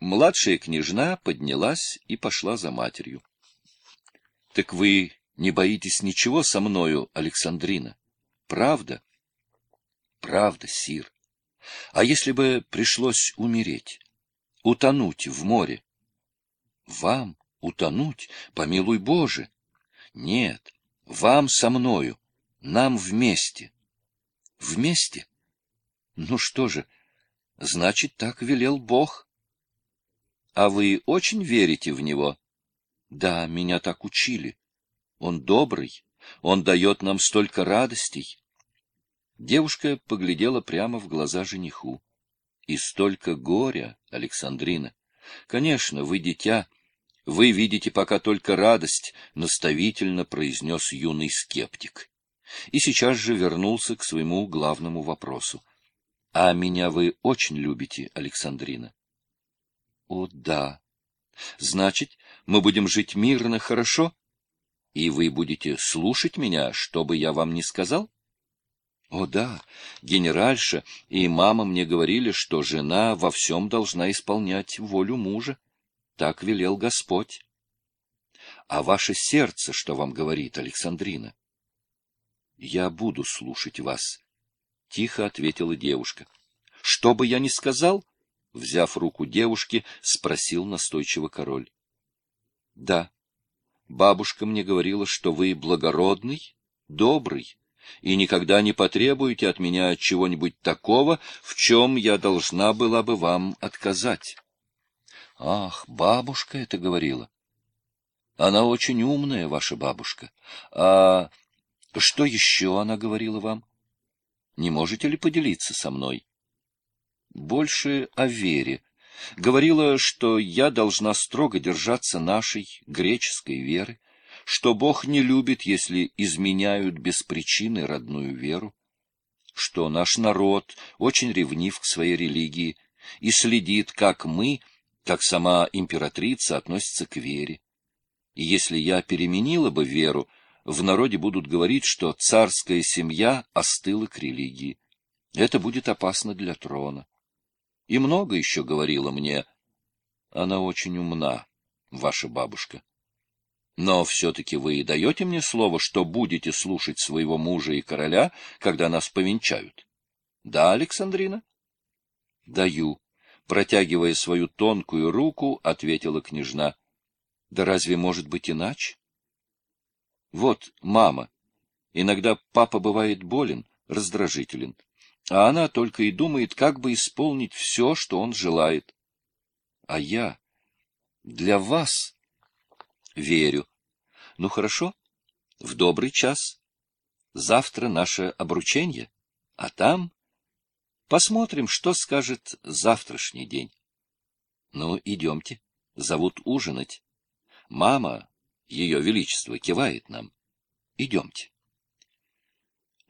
Младшая княжна поднялась и пошла за матерью. — Так вы не боитесь ничего со мною, Александрина? Правда? — Правда, сир. А если бы пришлось умереть, утонуть в море? — Вам утонуть, помилуй Боже! Нет, вам со мною, нам вместе. Вместе? Ну что же, значит, так велел Бог. А вы очень верите в него? Да, меня так учили. Он добрый, он дает нам столько радостей. Девушка поглядела прямо в глаза жениху. И столько горя, Александрина. Конечно, вы дитя, вы видите пока только радость, наставительно произнес юный скептик. И сейчас же вернулся к своему главному вопросу. А меня вы очень любите, Александрина? О, да. Значит, мы будем жить мирно, хорошо? И вы будете слушать меня, что бы я вам ни сказал? О, да. Генеральша и мама мне говорили, что жена во всем должна исполнять волю мужа. Так велел Господь. А ваше сердце что вам говорит, Александрина? Я буду слушать вас, — тихо ответила девушка. Что бы я ни сказал, — Взяв руку девушки, спросил настойчиво король. — Да. Бабушка мне говорила, что вы благородный, добрый, и никогда не потребуете от меня чего-нибудь такого, в чем я должна была бы вам отказать. — Ах, бабушка это говорила. Она очень умная, ваша бабушка. А что еще она говорила вам? Не можете ли поделиться со мной? Больше о вере. Говорила, что я должна строго держаться нашей греческой веры, что Бог не любит, если изменяют без причины родную веру, что наш народ очень ревнив к своей религии и следит, как мы, как сама императрица, относится к вере. И если я переменила бы веру, в народе будут говорить, что царская семья остыла к религии. Это будет опасно для трона и много еще говорила мне. Она очень умна, ваша бабушка. Но все-таки вы даете мне слово, что будете слушать своего мужа и короля, когда нас повенчают? Да, Александрина? Даю. Протягивая свою тонкую руку, ответила княжна. Да разве может быть иначе? Вот, мама. Иногда папа бывает болен, раздражителен а она только и думает, как бы исполнить все, что он желает. А я для вас верю. Ну, хорошо, в добрый час. Завтра наше обручение, а там посмотрим, что скажет завтрашний день. Ну, идемте, зовут ужинать. Мама, ее величество, кивает нам. Идемте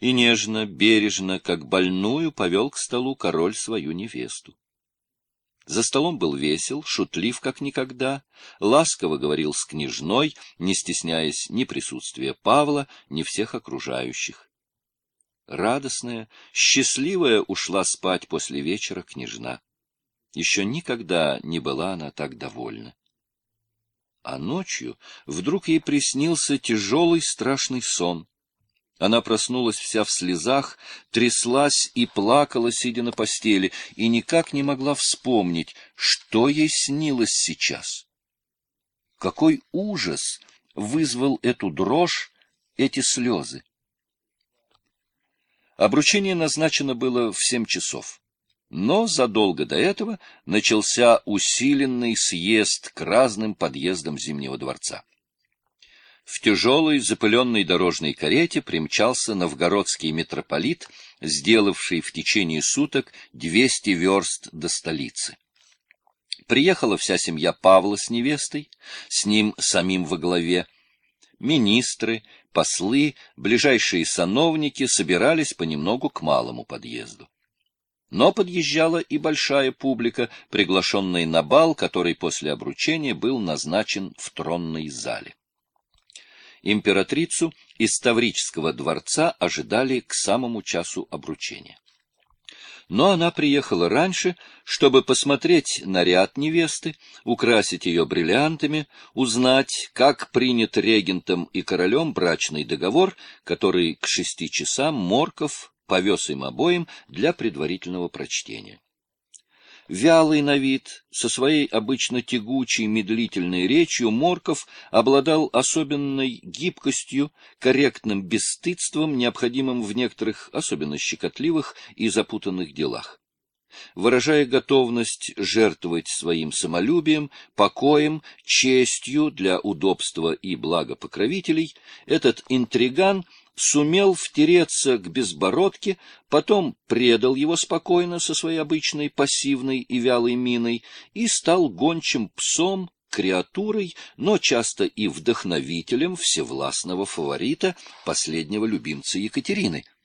и нежно, бережно, как больную, повел к столу король свою невесту. За столом был весел, шутлив, как никогда, ласково говорил с княжной, не стесняясь ни присутствия Павла, ни всех окружающих. Радостная, счастливая ушла спать после вечера княжна. Еще никогда не была она так довольна. А ночью вдруг ей приснился тяжелый страшный сон — она проснулась вся в слезах, тряслась и плакала, сидя на постели, и никак не могла вспомнить, что ей снилось сейчас. Какой ужас вызвал эту дрожь, эти слезы! Обручение назначено было в семь часов. Но задолго до этого начался усиленный съезд к разным подъездам Зимнего дворца. В тяжелой запыленной дорожной карете примчался новгородский митрополит, сделавший в течение суток 200 верст до столицы. Приехала вся семья Павла с невестой, с ним самим во главе. Министры, послы, ближайшие сановники собирались понемногу к малому подъезду. Но подъезжала и большая публика, приглашенная на бал, который после обручения был назначен в тронной зале. Императрицу из Таврического дворца ожидали к самому часу обручения. но она приехала раньше, чтобы посмотреть наряд невесты, украсить ее бриллиантами, узнать, как принят регентом и королем брачный договор, который к шести часам Морков повез им обоим для предварительного прочтения. Вялый на вид, со своей обычно тягучей медлительной речью, Морков обладал особенной гибкостью, корректным бесстыдством, необходимым в некоторых особенно щекотливых и запутанных делах. Выражая готовность жертвовать своим самолюбием, покоем, честью для удобства и блага покровителей, этот интриган сумел втереться к безбородке, потом предал его спокойно со своей обычной пассивной и вялой миной и стал гончим псом, креатурой, но часто и вдохновителем всевластного фаворита, последнего любимца Екатерины —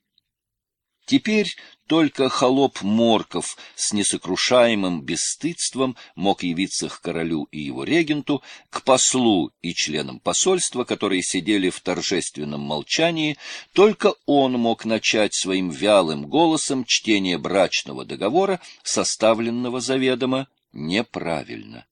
Теперь только холоп Морков с несокрушаемым бесстыдством мог явиться к королю и его регенту, к послу и членам посольства, которые сидели в торжественном молчании, только он мог начать своим вялым голосом чтение брачного договора, составленного заведомо неправильно.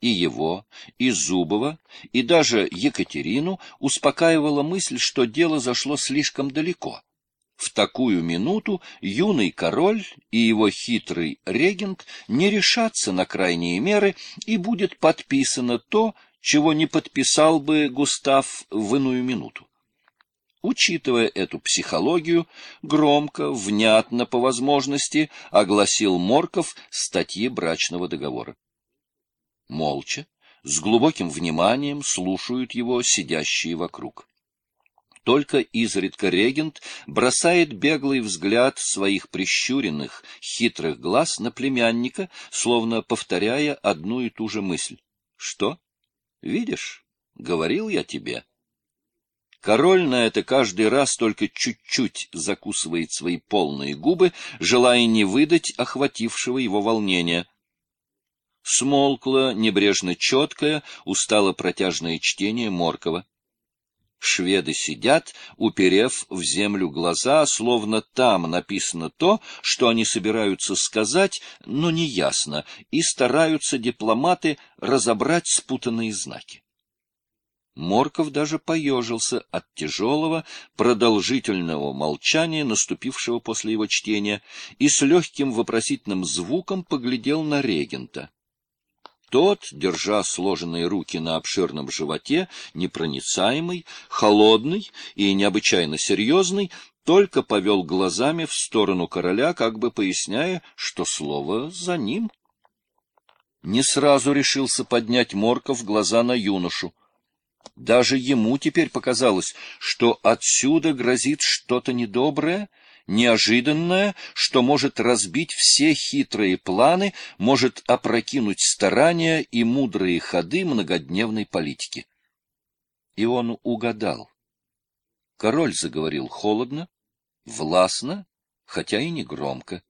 И его, и Зубова, и даже Екатерину успокаивала мысль, что дело зашло слишком далеко — в такую минуту юный король и его хитрый регент не решатся на крайние меры, и будет подписано то, чего не подписал бы Густав в иную минуту. Учитывая эту психологию, громко, внятно по возможности огласил Морков статьи брачного договора. Молча, с глубоким вниманием слушают его сидящие вокруг. Только изредка регент бросает беглый взгляд своих прищуренных, хитрых глаз на племянника, словно повторяя одну и ту же мысль. — Что? Видишь? Говорил я тебе. Король на это каждый раз только чуть-чуть закусывает свои полные губы, желая не выдать охватившего его волнения. Смолкло, небрежно четкое, устало протяжное чтение Моркова. Шведы сидят, уперев в землю глаза, словно там написано то, что они собираются сказать, но не ясно, и стараются дипломаты разобрать спутанные знаки. Морков даже поежился от тяжелого, продолжительного молчания, наступившего после его чтения, и с легким вопросительным звуком поглядел на регента. Тот, держа сложенные руки на обширном животе, непроницаемый, холодный и необычайно серьезный, только повел глазами в сторону короля, как бы поясняя, что слово за ним. Не сразу решился поднять Морков глаза на юношу. Даже ему теперь показалось, что отсюда грозит что-то недоброе, неожиданное, что может разбить все хитрые планы, может опрокинуть старания и мудрые ходы многодневной политики. И он угадал. Король заговорил холодно, властно, хотя и не громко.